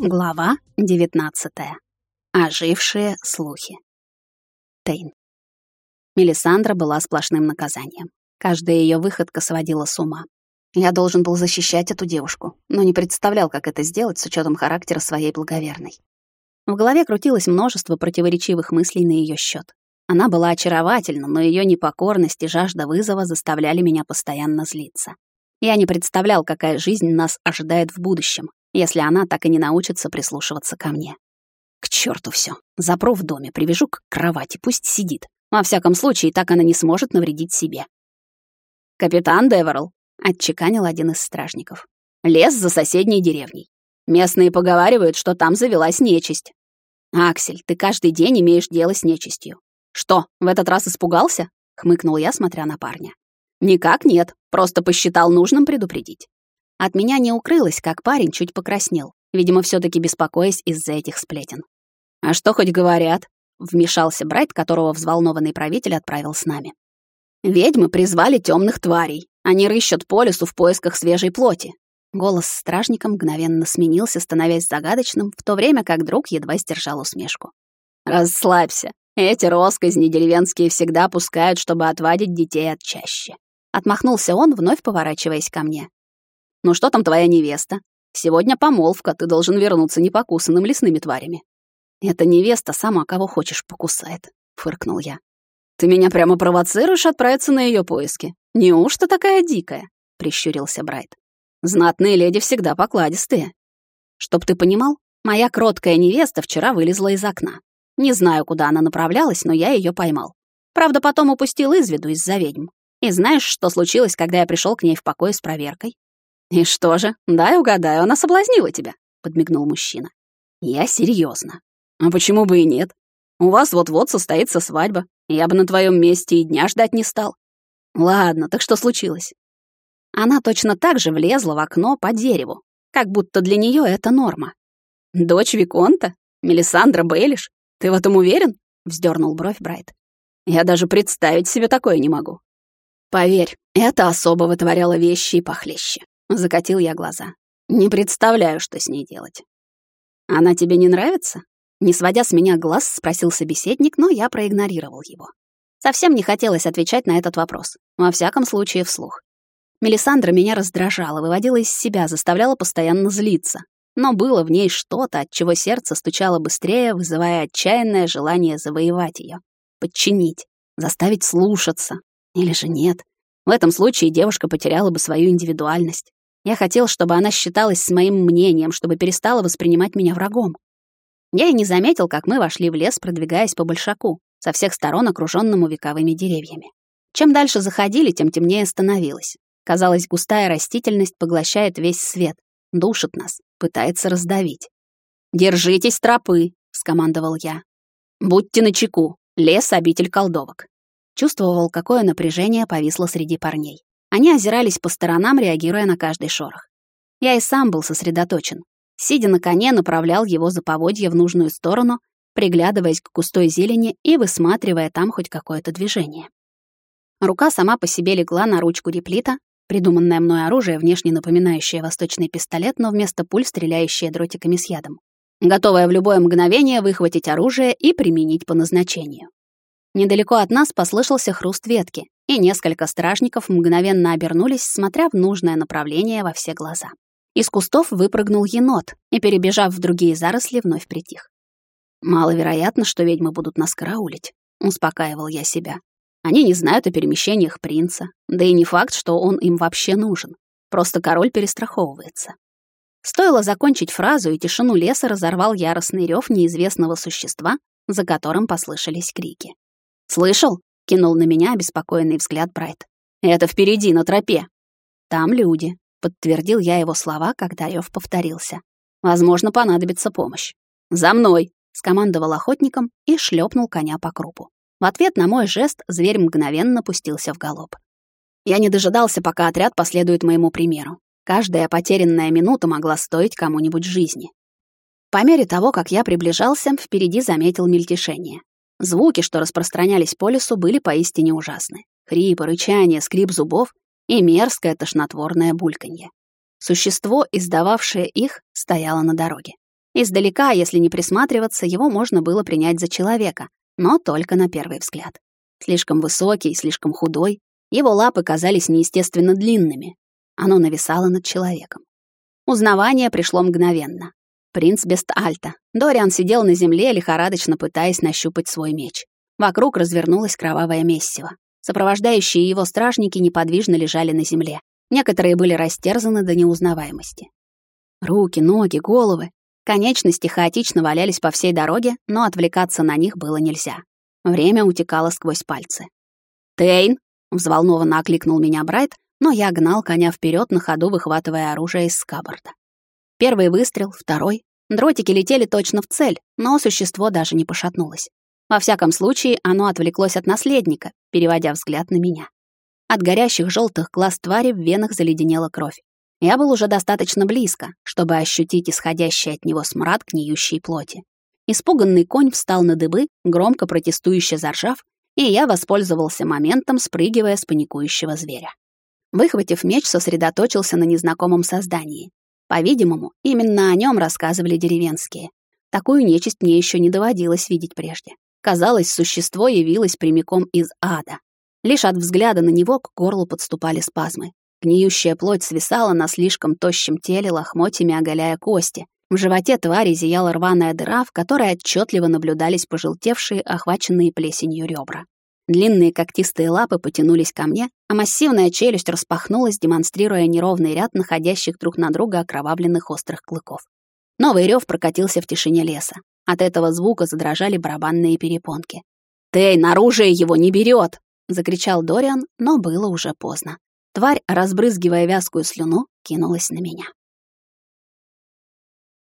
Глава 19. Ожившие слухи. Тейн. Мелисандра была сплошным наказанием. Каждая ее выходка сводила с ума. Я должен был защищать эту девушку, но не представлял, как это сделать с учетом характера своей благоверной. В голове крутилось множество противоречивых мыслей на ее счет. Она была очаровательна, но ее непокорность и жажда вызова заставляли меня постоянно злиться. Я не представлял, какая жизнь нас ожидает в будущем, если она так и не научится прислушиваться ко мне. К черту все. Запру в доме, привяжу к кровати, пусть сидит. Во всяком случае, так она не сможет навредить себе. «Капитан Деверл», — отчеканил один из стражников. «Лес за соседней деревней. Местные поговаривают, что там завелась нечисть. Аксель, ты каждый день имеешь дело с нечистью. Что, в этот раз испугался?» — хмыкнул я, смотря на парня. «Никак нет, просто посчитал нужным предупредить. От меня не укрылось, как парень чуть покраснел, видимо, все таки беспокоясь из-за этих сплетен. «А что хоть говорят?» — вмешался Брайт, которого взволнованный правитель отправил с нами. «Ведьмы призвали темных тварей. Они рыщут по лесу в поисках свежей плоти». Голос стражника мгновенно сменился, становясь загадочным, в то время как друг едва сдержал усмешку. «Расслабься. Эти росказни деревенские всегда пускают, чтобы отвадить детей от чаще». Отмахнулся он, вновь поворачиваясь ко мне. Ну что там твоя невеста? Сегодня помолвка, ты должен вернуться непокусанным лесными тварями. Эта невеста сама кого хочешь покусает, фыркнул я. Ты меня прямо провоцируешь отправиться на ее поиски. Неужто такая дикая? прищурился Брайт. Знатные леди всегда покладистые. Чтоб ты понимал, моя кроткая невеста вчера вылезла из окна. Не знаю, куда она направлялась, но я ее поймал. Правда, потом упустил из виду из-за ведьм. И знаешь, что случилось, когда я пришел к ней в покой с проверкой? «И что же? Дай угадаю, она соблазнила тебя», — подмигнул мужчина. «Я серьезно. А почему бы и нет? У вас вот-вот состоится свадьба. Я бы на твоем месте и дня ждать не стал. Ладно, так что случилось?» Она точно так же влезла в окно по дереву, как будто для нее это норма. «Дочь Виконта? Мелисандра Бейлиш? Ты в этом уверен?» — вздернул бровь Брайт. «Я даже представить себе такое не могу». «Поверь, это особо вытворяло вещи и похлеще. Закатил я глаза. Не представляю, что с ней делать. Она тебе не нравится? Не сводя с меня глаз, спросил собеседник, но я проигнорировал его. Совсем не хотелось отвечать на этот вопрос. Во всяком случае, вслух. Мелисандра меня раздражала, выводила из себя, заставляла постоянно злиться. Но было в ней что-то, от чего сердце стучало быстрее, вызывая отчаянное желание завоевать ее, подчинить, заставить слушаться. Или же нет. В этом случае девушка потеряла бы свою индивидуальность. Я хотел, чтобы она считалась с моим мнением, чтобы перестала воспринимать меня врагом. Я и не заметил, как мы вошли в лес, продвигаясь по большаку, со всех сторон окружённому вековыми деревьями. Чем дальше заходили, тем темнее становилось. Казалось, густая растительность поглощает весь свет, душит нас, пытается раздавить. «Держитесь тропы», — скомандовал я. «Будьте начеку, лес — обитель колдовок». Чувствовал, какое напряжение повисло среди парней. Они озирались по сторонам, реагируя на каждый шорох. Я и сам был сосредоточен. Сидя на коне, направлял его за поводья в нужную сторону, приглядываясь к густой зелени и высматривая там хоть какое-то движение. Рука сама по себе легла на ручку реплита, придуманное мной оружие, внешне напоминающее восточный пистолет, но вместо пуль стреляющее дротиками с ядом. Готовая в любое мгновение выхватить оружие и применить по назначению. Недалеко от нас послышался хруст ветки, и несколько стражников мгновенно обернулись, смотря в нужное направление во все глаза. Из кустов выпрыгнул енот и, перебежав в другие заросли, вновь притих. «Маловероятно, что ведьмы будут нас караулить», — успокаивал я себя. «Они не знают о перемещениях принца, да и не факт, что он им вообще нужен. Просто король перестраховывается». Стоило закончить фразу, и тишину леса разорвал яростный рев неизвестного существа, за которым послышались крики. «Слышал?» — кинул на меня обеспокоенный взгляд Брайт. «Это впереди, на тропе». «Там люди», — подтвердил я его слова, когда рёв повторился. «Возможно, понадобится помощь». «За мной!» — скомандовал охотником и шлепнул коня по крупу. В ответ на мой жест зверь мгновенно пустился в галоп. Я не дожидался, пока отряд последует моему примеру. Каждая потерянная минута могла стоить кому-нибудь жизни. По мере того, как я приближался, впереди заметил мельтешение. Звуки, что распространялись по лесу, были поистине ужасны. Хрипы, рычание, скрип зубов и мерзкое тошнотворное бульканье. Существо, издававшее их, стояло на дороге. Издалека, если не присматриваться, его можно было принять за человека, но только на первый взгляд. Слишком высокий, слишком худой, его лапы казались неестественно длинными. Оно нависало над человеком. Узнавание пришло мгновенно. Принц Бест-Альта. Дориан сидел на земле, лихорадочно пытаясь нащупать свой меч. Вокруг развернулось кровавое месиво. Сопровождающие его стражники неподвижно лежали на земле. Некоторые были растерзаны до неузнаваемости. Руки, ноги, головы, конечности хаотично валялись по всей дороге, но отвлекаться на них было нельзя. Время утекало сквозь пальцы. «Тейн!» — взволнованно окликнул меня Брайт, но я гнал коня вперед на ходу, выхватывая оружие из скабарда. Первый выстрел, второй. Дротики летели точно в цель, но существо даже не пошатнулось. Во всяком случае, оно отвлеклось от наследника, переводя взгляд на меня. От горящих желтых глаз твари в венах заледенела кровь. Я был уже достаточно близко, чтобы ощутить исходящий от него смрад гниющей плоти. Испуганный конь встал на дыбы, громко протестующе заржав, и я воспользовался моментом, спрыгивая с паникующего зверя. Выхватив меч, сосредоточился на незнакомом создании. По-видимому, именно о нем рассказывали деревенские. Такую нечисть мне еще не доводилось видеть прежде. Казалось, существо явилось прямиком из ада. Лишь от взгляда на него к горлу подступали спазмы. Гниющая плоть свисала на слишком тощем теле, лохмотьями оголяя кости. В животе твари зияла рваная дыра, в которой отчетливо наблюдались пожелтевшие, охваченные плесенью ребра. Длинные когтистые лапы потянулись ко мне, а массивная челюсть распахнулась, демонстрируя неровный ряд находящих друг на друга окровавленных острых клыков. Новый рев прокатился в тишине леса. От этого звука задрожали барабанные перепонки. «Тейн, оружие его не берет! закричал Дориан, но было уже поздно. Тварь, разбрызгивая вязкую слюну, кинулась на меня.